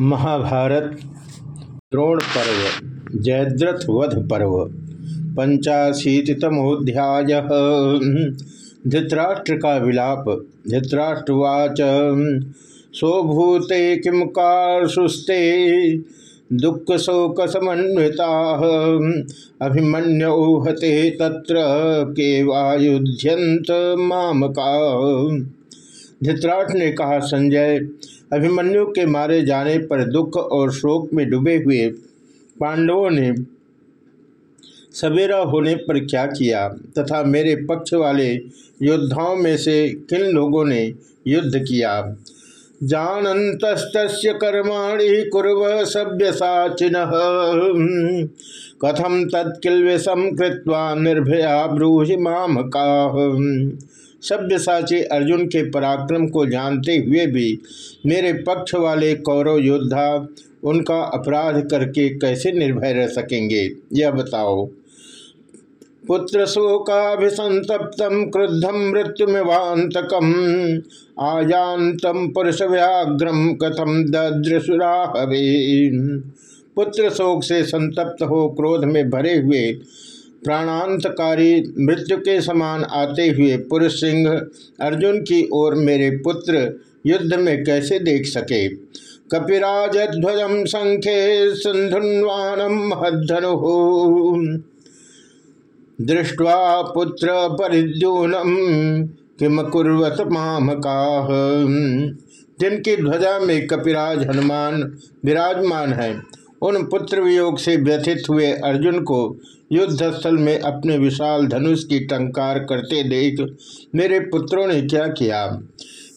महाभारत, द्रोण पर्व, जयद्रथ वध पर्व पंचाशीतमोध्याय धृतराष्ट्र का विलाप धृतराष्ट्रवाच। सोभूते किम काशुस्ते दुख शोक समन्विता अभिमन्योहते तत्र के वायुध्यंत मामका। धृतराष्ट्र ने कहा, संजय, अभिमन्यु के मारे जाने पर दुख और शोक में डूबे हुए पांडवों ने सवेरा होने पर क्या किया तथा मेरे पक्ष वाले योद्धाओं में से किन लोगों ने युद्ध किया? जानत कर्माणि कुरव सभ्य साचिन। कथम तत्किल निर्भया ब्रूहि माम का सभ्यसाची अर्जुन के पराक्रम को जानते हुए भी मेरे पक्ष वाले कौरव योद्धा उनका अपराध करके कैसे निर्भय रह सकेंगे? यह बताओ। पुत्र शोकाभिसंतप्तम क्रुद्धम मृत्युमिवांतकम आयांतम पुरुष व्याघ्रम कथम ददृशुराहवे पुत्र शोक से संतप्त हो क्रोध में भरे हुए प्राणांतकारी मृत्यु के समान आते हुए पुरुष सिंह अर्जुन की ओर मेरे पुत्र युद्ध में कैसे देख सके? कपिराज ध्वजम संख्ये सिंधुन्वानम महधनु दृष्ट्वा पुत्र परिद्यूनम किम कुर्वत मामका जिनकी ध्वजा में कपिराज हनुमान विराजमान है। उन पुत्र वियोग से व्यथित हुए अर्जुन को युद्ध स्थल में अपने विशाल धनुष की टंकार करते देख मेरे पुत्रों ने क्या किया?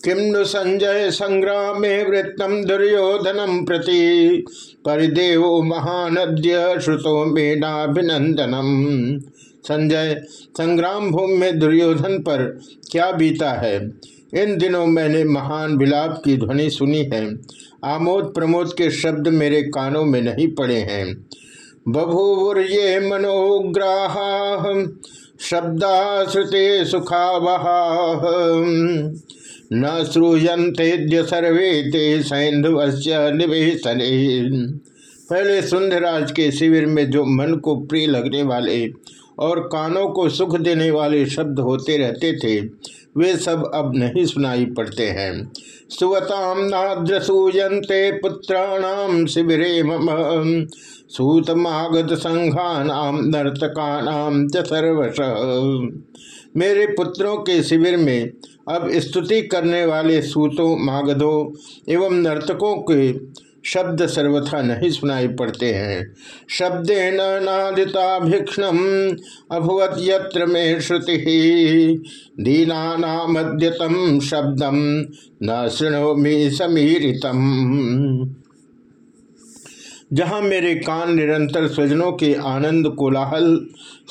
किम नु संजय संग्राम वृत्तम दुर्योधनम प्रति परिदेव महानद्य श्रुतो मेनाभिनंदनम। संजय, संग्राम भूमि में दुर्योधन पर क्या बीता है? इन दिनों मैंने महान विलाप की ध्वनि सुनी है। आमोद प्रमोद के शब्द मेरे कानों में नहीं पड़े हैं। बभूवुर ये मनोग्राह शब्दा श्रुते सुखावहा न श्रूयंते सर्वे ते सैंधवस्य निवेशने। पहले सुंदरराज के शिविर में जो मन को प्रिय लगने वाले और कानों को सुख देने वाले शब्द होते रहते थे वे सब अब नहीं सुनाई पड़ते हैं। सुवताम नाद्रसूयते पुत्राणाम शिविरे मम। सूतमागत संघानाम नर्तकानाम च सर्वश। मेरे पुत्रों के शिविर में अब स्तुति करने वाले सूतों, मागधों एवं नर्तकों के शब्द सर्वथा नहीं सुनाई पड़ते हैं। शब्दे नादिता भीक्षण अभवत यत्र में श्रुति। दीनानामद्यतम शब्दम न शृणोमी समीरितम। जहाँ मेरे कान निरंतर स्वजनों के आनंद कोलाहल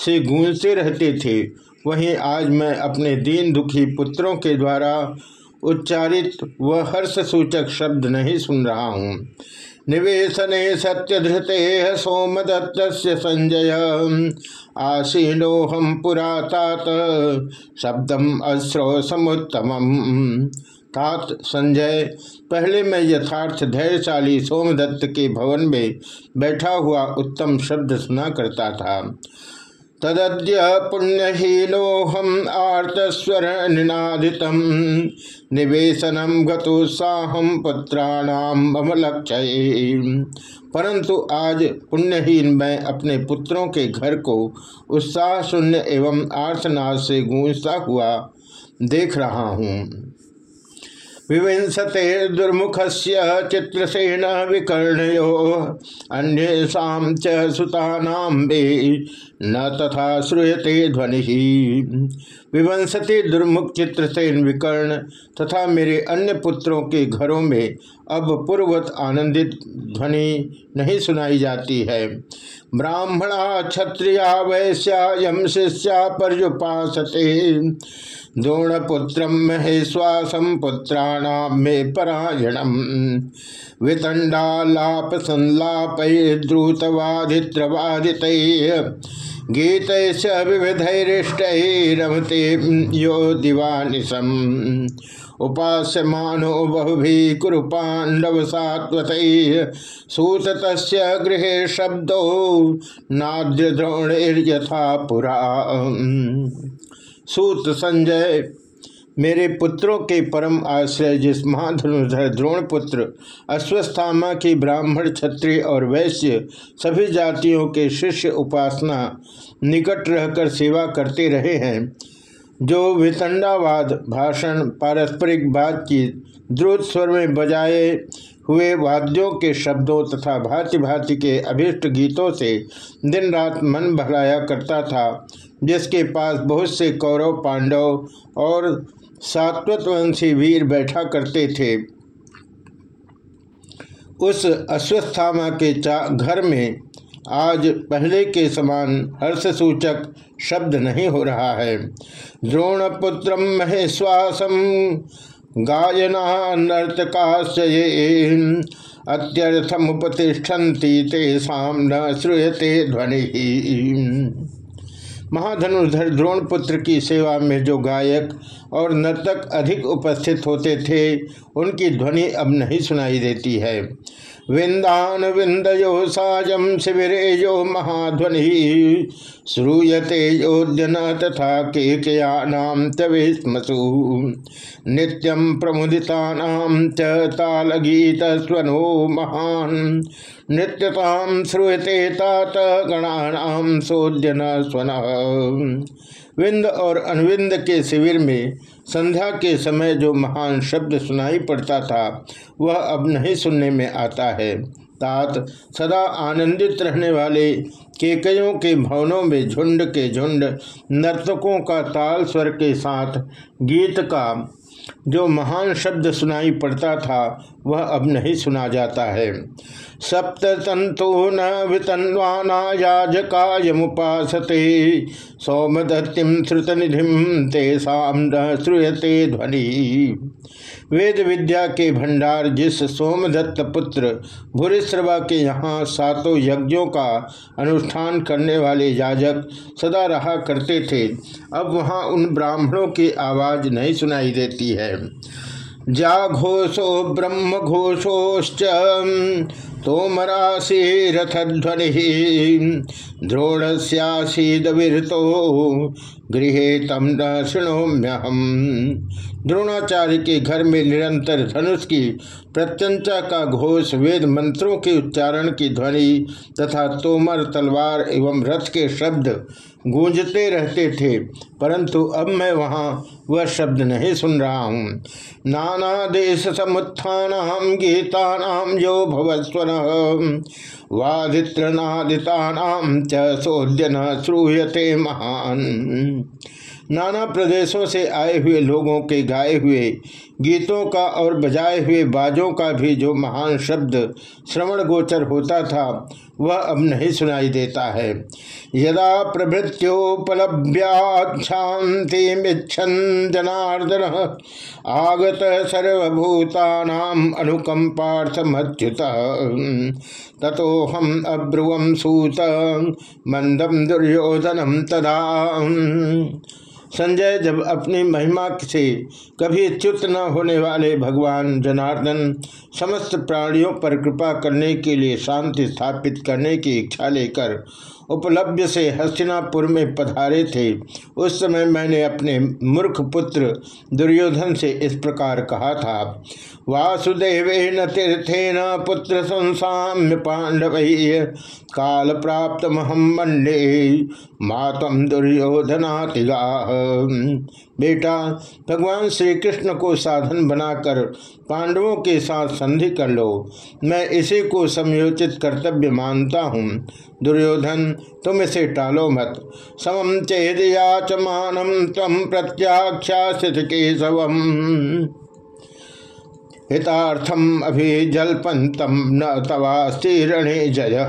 से गूंजते रहते थे, वहीं आज मैं अपने दीन दुखी पुत्रों के द्वारा उच्चारित व हर्ष सूचक शब्द नहीं सुन रहा हूँ। निवेशने सत्यधृते सोमदत्त संजय। आसीनो हम पुरातात, शब्दम अश्रो समुत्तम तात संजय, पहले मैं यथार्थ धैर्यशाली सोमदत्त के भवन में बैठा हुआ उत्तम शब्द सुना करता था। तदद्य आर्तस्वर निनादित निवेशनम गतोत्साहम पुत्राणाम मम लक्ष्य। परंतु आज पुण्यहीन मैं अपने पुत्रों के घर को उत्साह शून्य एवं आर्तनाद से गूंजता हुआ देख रहा हूँ। विविंशते दुर्मुख से चित्रसेन विकर्णयो, अन्येषा च न तथा श्रूयते ध्वनि। विवंशति दुर्मुख चित्रसेन विकर्ण तथा मेरे अन्य पुत्रों के घरों में अब पूर्वत आनंदित ध्वनि नहीं सुनाई जाती है। ब्राह्मणा क्षत्रिया वैश्या यम शिष्या पर्युपासते। द्रोणपुत्र महेश्वासम पुत्राणाम मे परायणम। वितंडालाप संलाप द्रुतवादित्रवादित गीत विविधरष्टरमती यो दिवानिशम। उपास्य मानो बहुभी कुरु पांडव सात्वत सूत गृह शब्दो नाद्य द्रोण पुरा। सूत संजय, मेरे पुत्रों के परम आश्रय, जिस महाधनुधर द्रोण पुत्र, अश्वस्थामा की ब्राह्मण, क्षत्रिय और वैश्य, सभी जातियों के शिष्य उपासना निकट रहकर सेवा करते रहे हैं। जो वितंडावाद, भाषण, पारस्परिक बातचीत द्रुत स्वर में बजाए हुए वाद्यों के शब्दों तथा भांति भांति के अभिष्ट गीतों से दिन रात मन भलाया करता था, जिसके पास बहुत से कौरव, पांडव और सात्वतवंशी वीर बैठा करते थे। उस अश्वस्थामा के घर में आज पहले के समान हर्ष सूचक शब्द नहीं हो रहा है। द्रोण पुत्र महेश्वासम गायना नर्तकाश्चये अत्यर्थमुपतिष्ठन्ति तेषाम न श्रूयते ध्वनि। महाधनुर्धर द्रोण पुत्र की सेवा में जो गायक और नर्तक अधिक उपस्थित होते थे, उनकी ध्वनि अब नहीं सुनाई देती है। विंदान विंदयो साजम शिविरे यो महाध्वनि। श्रूयते योजन तथा केकयानाम तवेस्मसु नित्यम प्रमुदिता च तालगीत स्वनो महान। नृत्यताम श्रूयते तात गणानाम सोजन स्वन। विंद और अनविंद के शिविर में संध्या के समय जो महान शब्द सुनाई पड़ता था, वह अब नहीं सुनने में आता है। तात सदा आनंदित रहने वाले केकयों के भवनों में झुंड के झुंड, नर्तकों का ताल स्वर के साथ गीत का जो महान शब्द सुनाई पड़ता था, वह अब नहीं सुना जाता है। सप्त तंतु न वितन्वाना याजकाय मुपासते सौमदत्तिम श्रुत निधिम तेषाम न श्रूयते ध्वनि। वेद विद्या के भंडार जिस सोमदत्त पुत्र भूरिश्रवा के यहाँ सातों यज्ञों का अनुष्ठान करने वाले याजक सदा रहा करते थे, अब वहाँ उन ब्राह्मणों की आवाज़ नहीं सुनाई देती है। जा घोषो ब्रह्म घोषोश्च तोमरासी रथध्वनि द्रोणस्यासीद विरतो गृह तम न शृणोम्यहम द्रोणाचार्य के घर में निरंतर धनुष की प्रत्यंचा का घोष वेद मंत्रों के उच्चारण की ध्वनि तथा तोमर, तलवार एवं रथ के शब्द गूंजते रहते थे, परंतु अब मैं वहाँ वह शब्द नहीं सुन रहा हूँ। नाना देश समुत्थान गीता नाम जो भवस्वर वादित्रनादिता च सोद्यन श्रूयते महान। नाना प्रदेशों से आए हुए लोगों के गाए हुए गीतों का और बजाए हुए बाजों का भी जो महान शब्द श्रवण गोचर होता था वह अब नहीं सुनाई देता है। यदा प्रभृत्योपलभ्याक्षांति मिच्छन जनार्दन आगत सर्वभूतानाम अनुकंपार्थमच्युत ततो हम अब्रुवम सूत मंदम दुर्योधनम तदा। संजय जब अपनी महिमा से कभी च्युत न होने वाले भगवान जनार्दन समस्त प्राणियों पर कृपा करने के लिए शांति स्थापित करने की इच्छा लेकर उपलब्ध से हस्तिनापुर में पधारे थे, उस समय मैंने अपने मूर्ख पुत्र दुर्योधन से इस प्रकार कहा था वासुदेव तीर्थेन पुत्र संसाम्य पांडव काल प्राप्त महम मंडे मातम दुर्योधनातिगा बेटा, भगवान श्री कृष्ण को साधन बनाकर पांडवों के साथ संधि कर लो। मैं इसी को समयोचित कर्तव्य मानता हूँ। दुर्योधन, तुम इसे टालो मत। समम चेद याचमानम तम प्रत्याख्या केशवम। हितार्थम अभी जलपंतम न तवास्ती जय।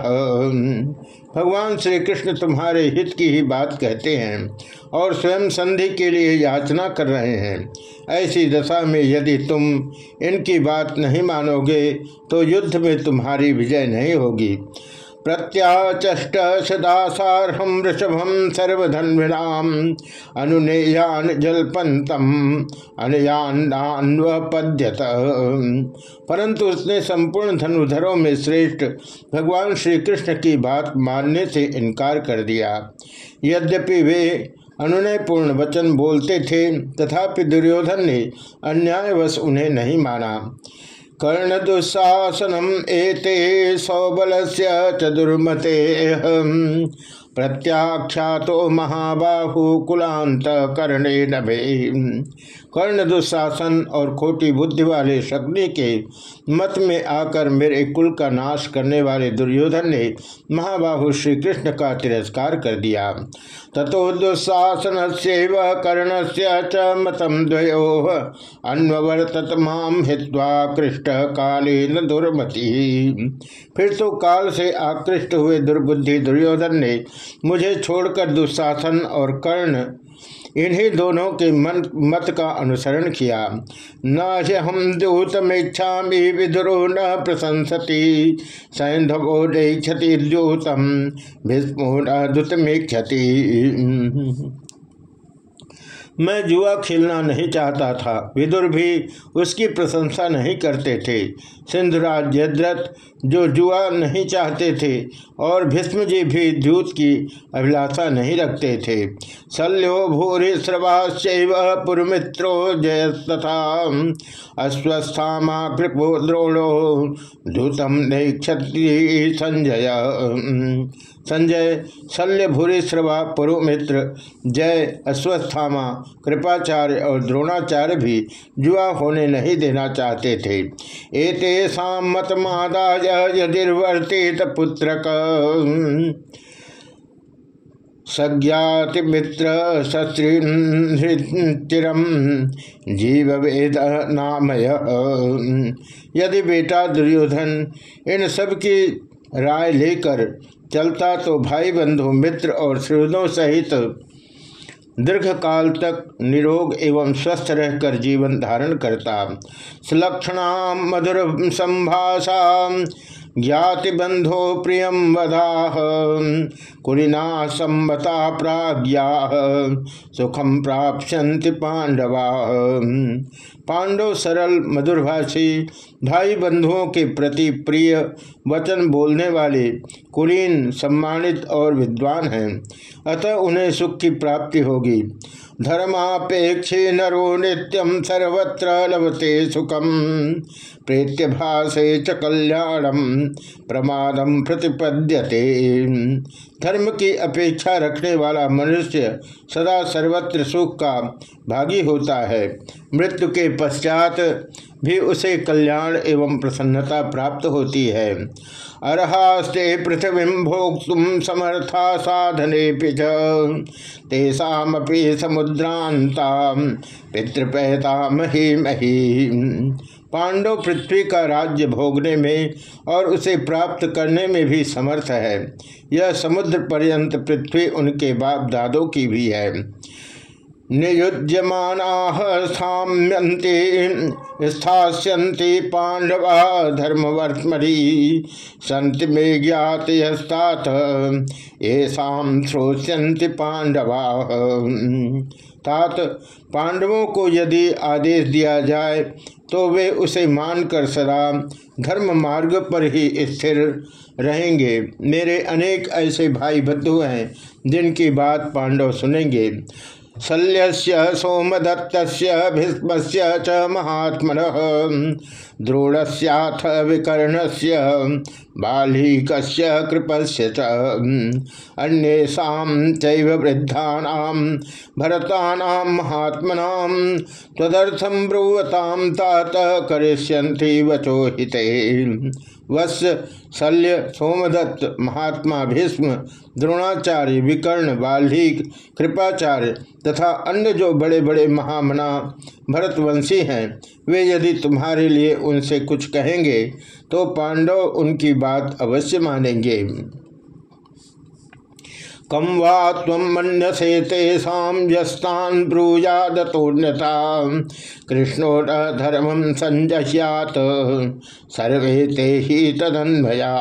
भगवान श्री कृष्ण तुम्हारे हित की ही बात कहते हैं और स्वयं संधि के लिए याचना कर रहे हैं। ऐसी दशा में यदि तुम इनकी बात नहीं मानोगे तो युद्ध में तुम्हारी विजय नहीं होगी। प्रत्याचष्ट सदासारहम वृषभम सर्वधन्विनाम अनुनेयान जलपंतम अनयान्वपद्यत परंतु उसने संपूर्ण धनुधरों में श्रेष्ठ भगवान श्री कृष्ण की बात मानने से इनकार कर दिया। यद्यपि वे अनुनयपूर्ण वचन बोलते थे, तथापि दुर्योधन ने अन्यायवश उन्हें नहीं माना। कर्ण दुस्साहसनम एते सौबल से चुर्मते प्रत्याख्या महाबाहु कुलांत कर्णे नभे कर्ण दुशासन और खोटी बुद्धि वाले शक्ति के मत में आकर मेरे कुल का नाश करने वाले दुर्योधन ने महाबाहु श्री कृष्ण का तिरस्कार कर दिया। तथो दुशासन से कर्ण से च मतम द्वयो अन्वर्तत माम हित्वा कृष्ण काले न दुर्मति। फिर तो काल से आकृष्ट हुए दुर्बुद्धि दुर्योधन ने मुझे छोड़कर दुशासन और कर्ण इन्हीं दोनों के मन, मत का अनुसरण किया। न हम दूतमेक्षा विदुरो न प्रशंसति। सैंधवो क्षति द्यूतम भीष्मो न दूतमेक्षति मैं जुआ खेलना नहीं चाहता था। विदुर भी उसकी प्रशंसा नहीं करते थे। सिंधुराज जयद्रथ जो जुआ नहीं चाहते थे, और भीष्मजी भी द्यूत की अभिलाषा नहीं रखते थे। शल्यो भूरि श्रवाश्चैव पुरमित्रो जयस्तथा। अश्वस्थामा कृपो द्रोणो दूतम क्षत्रिय संजय। संजय शल्य भूरि श्रवा पुरुमित्र, जय अश्वस्थामा, कृपाचार्य और द्रोणाचार्य भी जुआ होने नहीं देना चाहते थे। एतेषा मत मादाय यदिर्वर्तित पुत्र सज्ञाति मित्र शस्त्रिम जीव वेद नामय। यदि बेटा दुर्योधन इन सब की राय लेकर चलता तो भाई बंधु मित्र और श्रोदों सहित दीर्घ काल तक निरोग एवं स्वस्थ रहकर जीवन धारण करता। सुलक्षणा मधुर संभाषा ज्ञाति बंधो प्रियम वधा कुरिना संबता प्राज्ञा सुखम प्राप्यंति पांडवा पांडव, सरल, मधुरभाषी भाई बंधुओं के प्रति प्रिय वचन बोलने वाले कुलीन, सम्मानित और विद्वान हैं। अतः उन्हें सुख की प्राप्ति होगी। धर्मापेक्षे नरो नित्यम सर्वत्र लभते सुखम। प्रेत्य भाषे च कल्याणम प्रमादम प्रतिपद्यते। धर्म की अपेक्षा रखने वाला मनुष्य सदा सर्वत्र सुख का भागी होता है। मृत्यु के पश्चात भी उसे कल्याण एवं प्रसन्नता प्राप्त होती है। अर्हास्ते पृथ्वी भोक्तुम समर्था साधने तेषापि समुद्रांता पितृपहता मही मही। पांडव पृथ्वी का राज्य भोगने में और उसे प्राप्त करने में भी समर्थ है। यह समुद्र पर्यंत पृथ्वी उनके बाप दादों की भी है। नियुज्यमाना साम्यंती स्थास्यन्ति पांडवा धर्मवर्त्मरी संति में ज्ञात यस्तात येषा तात पांडवों को यदि आदेश दिया जाए तो वे उसे मानकर सदा धर्म मार्ग पर ही स्थिर रहेंगे। मेरे अनेक ऐसे भाई बंधु हैं, जिनकी बात पांडव सुनेंगे। शल्य सोमदत्त भीष्म च महात्म द्रोणस्याथ विकर्ण से कृपस्य च अन्येषा वृद्धा भरता महात्मना तदर्थम ब्रुवताम तात करिष्यन्ति वचो हिते। वत्स शल्य सोमदत्त महात्मा भीष्म, द्रोणाचार्य विकर्ण बाल्हिक कृपाचार्य तथा अन्य जो बड़े बड़े महामना भरतवंशी हैं, वे यदि तुम्हारे लिए उनसे कुछ कहेंगे तो पांडव उनकी बात अवश्य मानेंगे। कम वा तम तेषा ब्रूजा ब्रूयादतोन्यता कृष्णो धर्म संजह्यात सर्वे ते ही तदन्वया।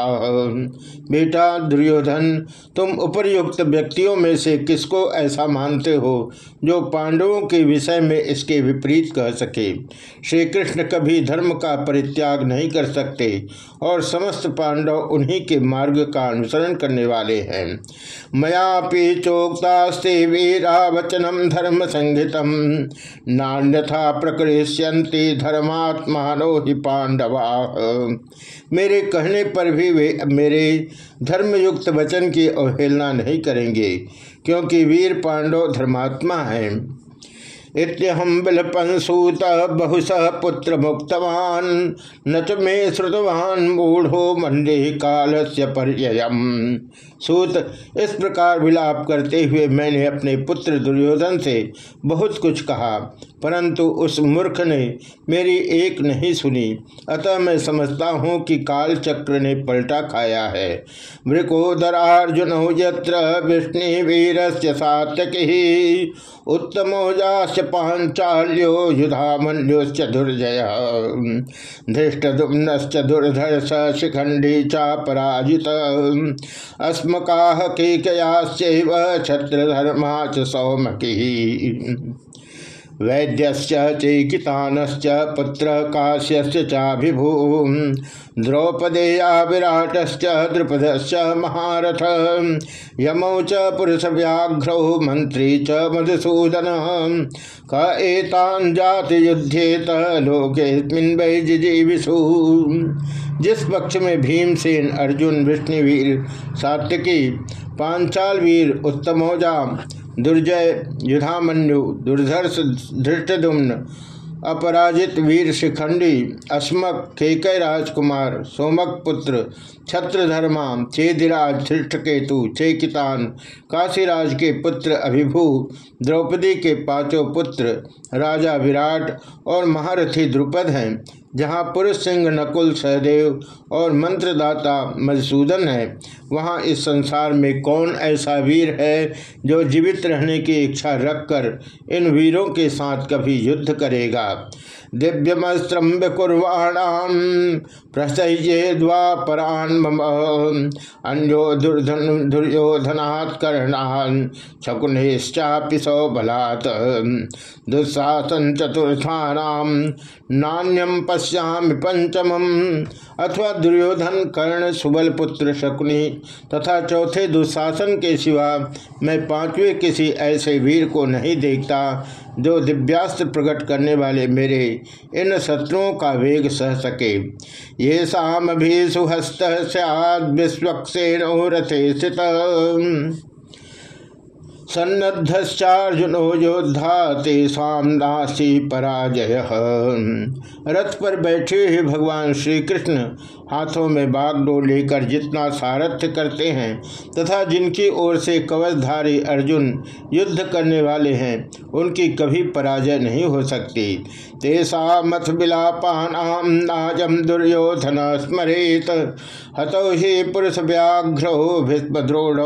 बेटा दुर्योधन तुम उपर्युक्त व्यक्तियों में से किसको ऐसा मानते हो, जो पांडवों के विषय में इसके विपरीत कह सके? श्री कृष्ण कभी धर्म का परित्याग नहीं कर सकते, और समस्त पांडव उन्हीं के मार्ग का अनुसरण करने वाले हैं। मयापि चोक्तास्ते वीरा वचनम धर्म संहितम। नान्यथा प्रकृष्यंति धर्मात्मानो ही पांडवा। मेरे कहने पर भी वे, मेरे धर्मयुक्त वचन की अवहेलना नहीं करेंगे, क्योंकि वीर पांडव धर्मात्मा हैं। इत्यहम बिलपन सूत बहुश पुत्र मुक्तवान न च मे श्रुतवान मूढ़ो मंडे काल से पर्ययम। सूत, इस प्रकार विलाप करते हुए मैंने अपने पुत्र दुर्योधन से बहुत कुछ कहा, परंतु उस मूर्ख ने मेरी एक नहीं सुनी। अतः मैं समझता हूँ कि काल चक्र ने पलटा खाया है। मृकोदरार्जुन यत्र विष्णु वीर से सातक सात्यक उत्तमोजाश्च पांचाल्यो युधामन्योश्च दुर्जय। धृष्टुम्नश्च दुर्धर्ष शिखंडी चा पराजित। अस्मका केकयाश्चैव क्षत्रधर्मा च सौमकी वैद्यश्च, चैकितानश्च पुत्र काश्यश्च चाभिभू द्रौपदेया विराटश्च द्रुपदश्च महारथ, यमौ च पुरुष व्याघ्रौ मंत्री च मधुसूदन, क एतान जाति युद्धेत लोकेस्मिन् वै जिस पक्ष में भीमसेन, अर्जुन, विष्णुवीर, सात्यकी पांचाल वीर उत्तमोजा दुर्जय युधामन्यु दुर्धर्ष धृष्टुम्न अपराजित वीर शिखंडी अस्मक केकय राजकुमार, सोमक पुत्र छत्रधर्मा, चेदिराज धृष्टकेतु, चेकितान, काशीराज के पुत्र अभिभू, द्रौपदी के पाँचों पुत्र राजा विराट और महारथी द्रुपद हैं। जहाँ पुरुष सिंह नकुल सहदेव और मंत्रदाता मधुसूदन है, वहाँ इस संसार में कौन ऐसा वीर है जो जीवित रहने की इच्छा रखकर इन वीरों के साथ कभी युद्ध करेगा? दिव्यमस्त्रम विकुर्वाणाम प्रसह्ये द्वापरान अन्यो दुर्धन दुर्योधनात् कर्णान, शकुनेश्चापि सौबलात्। दुस्साहसन चतुर्थानाम नान्यम पश्यामि पंचम अथवा दुर्योधन कर्ण सुबल पुत्र शकुनी, तथा चौथे दुशासन के सिवा मैं पाँचवें किसी ऐसे वीर को नहीं देखता, जो दिव्यास्त्र प्रकट करने वाले मेरे इन शत्रुओं का वेग सह सके। ये शाम भी सुहस्त सद विश्वक्सेन रथे स्थित सन्नद्धार्जुनो योद्धा, तेषा नासी पराजय। रथ पर बैठे हुए भगवान श्री कृष्ण हाथों में बागडोर लेकर जितना सारथ्य करते हैं तथा जिनकी ओर से कवचधारी अर्जुन युद्ध करने वाले हैं, उनकी कभी पराजय नहीं हो सकती। तेषा मथ विलापानाम नाजम दुर्योधन स्मरेत। हतो ही पुरुष व्याघ्रो भीष्मद्रोढ़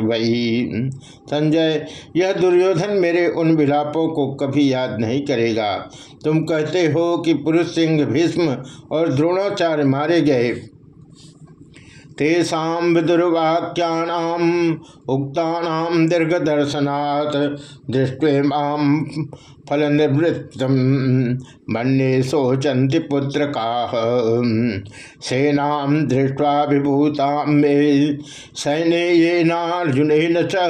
वही संजय, यह दुर्योधन मेरे उन विलापों को कभी याद नहीं करेगा। तुम कहते हो कि पुरुष सिंह भीष्म और द्रोणाचार्य मारे गए। तेषा विदुर्वाक्याम उक्तानाम दीर्घदर्शनात् दृष्टम फल निवृत्त मन्ये शोचंति पुत्र का सेना दृष्टवा विभूता मे सैन्य ये नार्जुन च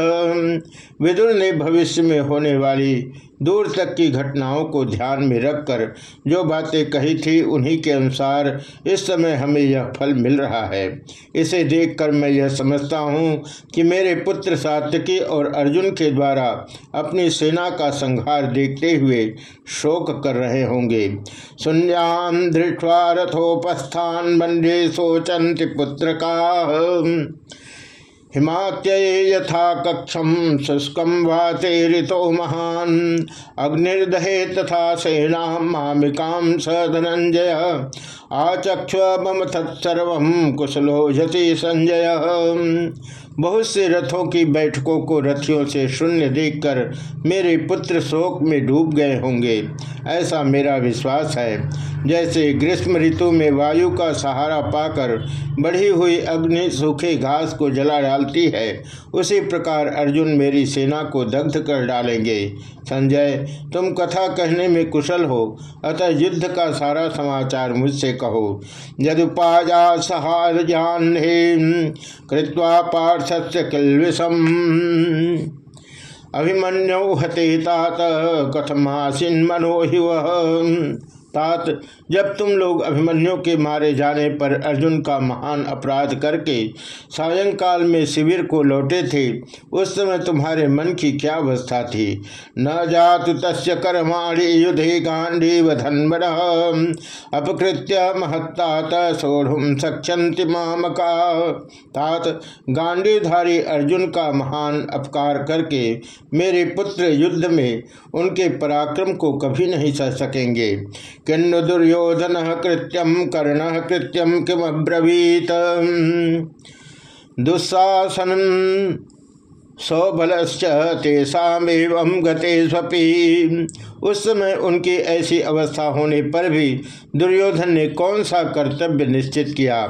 विदुर ने भविष्य में होने वाली दूर तक की घटनाओं को ध्यान में रखकर जो बातें कही थी उन्हीं के अनुसार इस समय हमें यह फल मिल रहा है। इसे देखकर मैं यह समझता हूँ कि मेरे पुत्र सात्यकी और अर्जुन के द्वारा अपनी सेना का संहार देखते हुए शोक कर रहे होंगे। शून्याम धृष्वा रथोपस्थान मंडे सोचंत पुत्र का हिमात्य यथा कक्षम शुष्कम वाते ऋतो महान। अग्निर्दहे तथा सेना मामिकाम स धनंजय आचक्ष मम तत्सर्व कुशलो यति संजय। बहुत से रथों की बैठकों को रथियों से शून्य देखकर मेरे पुत्र शोक में डूब गए होंगे। ऐसा मेरा विश्वास है। जैसे ग्रीष्म ऋतु में वायु का सहारा पाकर बढ़ी हुई अग्नि सूखे घास को जला डालती है, उसी प्रकार अर्जुन मेरी सेना को दग्ध कर डालेंगे। संजय, तुम कथा कहने में कुशल हो, अतः युद्ध का सारा समाचार मुझसे कहो। यदुपाजा सहार जान कृत्वा पार्थस्य किलविषम अभिमन्यौ हते तात कथमासीन मनोहिव तात जब तुम लोग अभिमन्यु के मारे जाने पर अर्जुन का महान अपराध करके सायंकाल में शिविर को लौटे थे, उस समय तुम्हारे मन की क्या अवस्था थी? न जातु तस् कर्माणी युधे गांधी वधन्वर अपकृत्य महत्तात सोढ़ सक्षंति मामका। तात गांडीधारी अर्जुन का महान अपकार करके मेरे पुत्र युद्ध में उनके पराक्रम को कभी नहीं सह सकेंगे। किन्नु दुर्योधन कृत्यम कर्ण कृत्यम किम अब्रवीत दुस्साहसन सौबलश्च तेषामेव गते स्वपी। उस समय उनकी ऐसी अवस्था होने पर भी दुर्योधन ने कौन सा कर्तव्य निश्चित किया?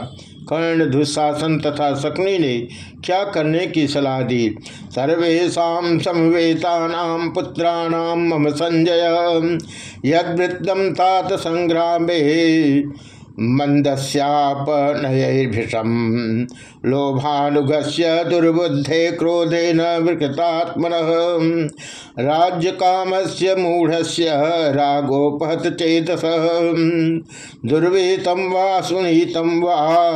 कर्ण, दुशासन तथा शकुनी ने क्या करने की सलाह दी? सर्वेशा समवेता पुत्राण मम संजय। यदृतम तात संग्राम। मंदस्यापनयर्भिषम। लोभानुगस्य दुर्बुद्धे क्रोधे न विकृतात्मन। राज्य काम से मूढ़ से रागोपहत चेतस। दुर्वीतम वा सुनीतम वा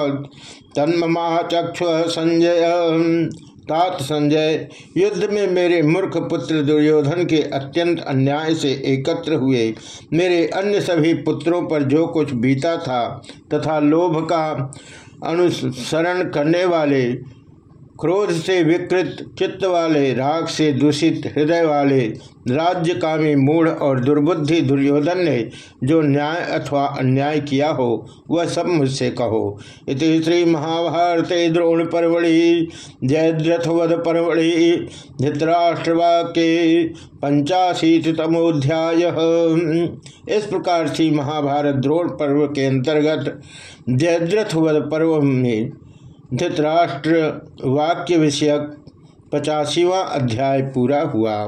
तात संजय, युद्ध में मेरे मूर्ख पुत्र दुर्योधन के अत्यंत अन्याय से एकत्र हुए। मेरे अन्य सभी पुत्रों पर जो कुछ बीता था तथा लोभ का अनुसरण करने वाले क्रोध से विकृत, चित्त वाले, राग से दूषित, हृदय वाले राज्य कामी मूढ़ और दुर्बुद्धि दुर्योधन ने जो न्याय अथवा अन्याय किया हो, वह सब मुझसे कहो। इस श्री महाभारत द्रोण परवड़ी जयद्रथवध परवड़ी धृतराष्ट्रवा के पंचाशीतमोध्याय इस प्रकार से महाभारत द्रोण पर्व के अंतर्गत जयद्रथवध पर्व में धृतराष्ट्र वाक्य विषयक पचासीवा अध्याय पूरा हुआ।